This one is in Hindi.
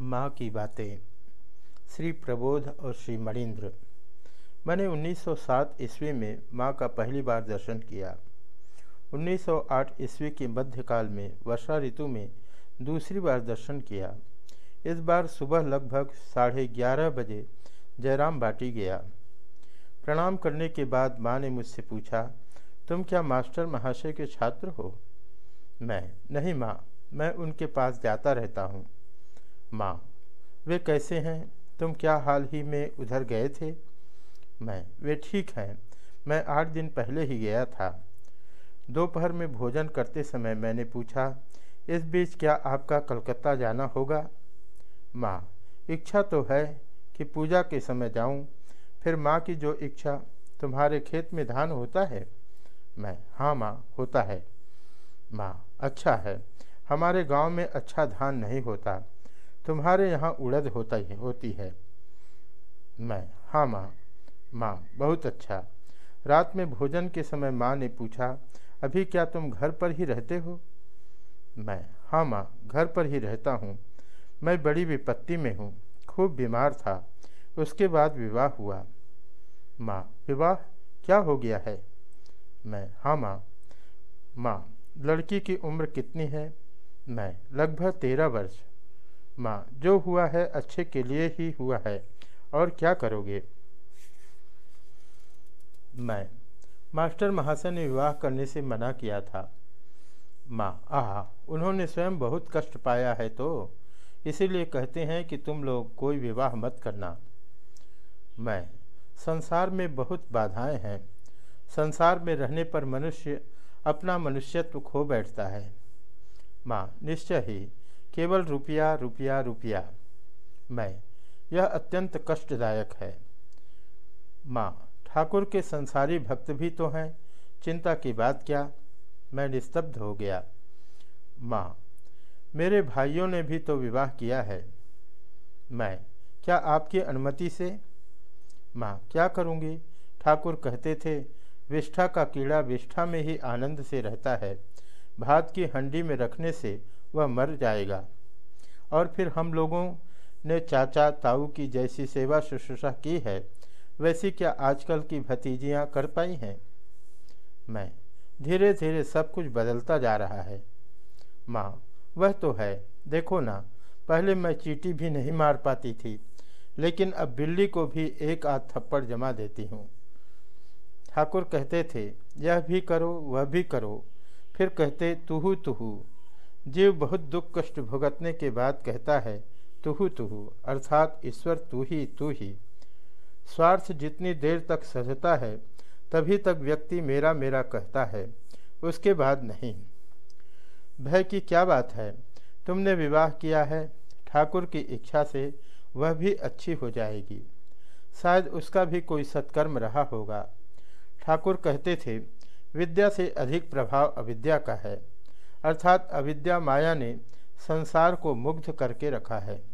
माँ की बातें। श्री प्रबोध और श्री मणिंद्र मैंने 1907 ईस्वी में माँ का पहली बार दर्शन किया। 1908 ईस्वी के मध्यकाल में वर्षा ऋतु में दूसरी बार दर्शन किया। इस बार सुबह लगभग साढ़े ग्यारह बजे जयराम बाटी गया। प्रणाम करने के बाद माँ ने मुझसे पूछा, तुम क्या मास्टर महाशय के छात्र हो? मैं नहीं माँ, मैं उनके पास जाता रहता हूँ। माँ वे कैसे हैं? तुम क्या हाल ही में उधर गए थे? मैं वे ठीक हैं। मैं आठ दिन पहले ही गया था। दोपहर में भोजन करते समय मैंने पूछा इस बीच क्या आपका कलकत्ता जाना होगा? माँ इच्छा तो है कि पूजा के समय जाऊँ, फिर माँ की जो इच्छा तुम्हारे खेत में धान होता है? मैं हाँ माँ होता है। माँ अच्छा है हमारे गाँव में अच्छा धान नहीं होता। तुम्हारे यहाँ उड़द होता ही, होती है। मैं हाँ माँ माँ, बहुत अच्छा। रात में भोजन के समय माँ ने पूछा, अभी क्या तुम घर पर ही रहते हो? मैं हाँ माँ, घर पर ही रहता हूँ। मैं बड़ी विपत्ति में हूँ, खूब बीमार था। उसके बाद विवाह हुआ। माँ, विवाह? क्या हो गया है? मैं हाँ माँ माँ, लड़की की उम्र कितनी है? मैं, लगभग तेरह वर्ष। माँ, जो हुआ है अच्छे के लिए ही हुआ है, और क्या करोगे? मैं, मास्टर महाशय ने विवाह करने से मना किया था। माँ, आह, उन्होंने स्वयं बहुत कष्ट पाया है तो इसीलिए कहते हैं कि तुम लोग कोई विवाह मत करना। मैं, संसार में बहुत बाधाएँ हैं। संसार में रहने पर मनुष्य अपना मनुष्यत्व खो बैठता है। माँ, निश्चय ही केवल रुपया रुपया रुपया। मैं, यह अत्यंत कष्टदायक है। माँ, ठाकुर के संसारी भक्त भी तो हैं, चिंता की बात क्या? मैं निस्तब्ध हो गया। माँ, मेरे भाइयों ने भी तो विवाह किया है। मैं, क्या आपकी अनुमति से? माँ, क्या करूँगी? ठाकुर कहते थे, विष्ठा का कीड़ा विष्ठा में ही आनंद से रहता है। भात की हंडी में रखने से वह मर जाएगा। और फिर हम लोगों ने चाचा ताऊ की जैसी सेवा शुश्रूषा की है, वैसी क्या आजकल की भतीजियाँ कर पाई हैं? मैं धीरे धीरे सब कुछ बदलता जा रहा है। माँ, वह तो है, देखो ना, पहले मैं चीटी भी नहीं मार पाती थी, लेकिन अब बिल्ली को भी एक आध थप्पड़ जमा देती हूँ। ठाकुर कहते थे, यह भी करो, वह भी करो। फिर कहते तुहू तुहू जीव बहुत दुख कष्ट भुगतने के बाद कहता है, तुहु तुहु, अर्थात ईश्वर तू ही तू ही। स्वार्थ जितनी देर तक सजता है, तभी तक व्यक्ति मेरा मेरा कहता है, उसके बाद नहीं। भय की क्या बात है? तुमने विवाह किया है, ठाकुर की इच्छा से वह भी अच्छी हो जाएगी। शायद उसका भी कोई सत्कर्म रहा होगा। ठाकुर कहते थे, विद्या से अधिक प्रभाव अविद्या का है। अर्थात अविद्या माया ने संसार को मुग्ध करके रखा है।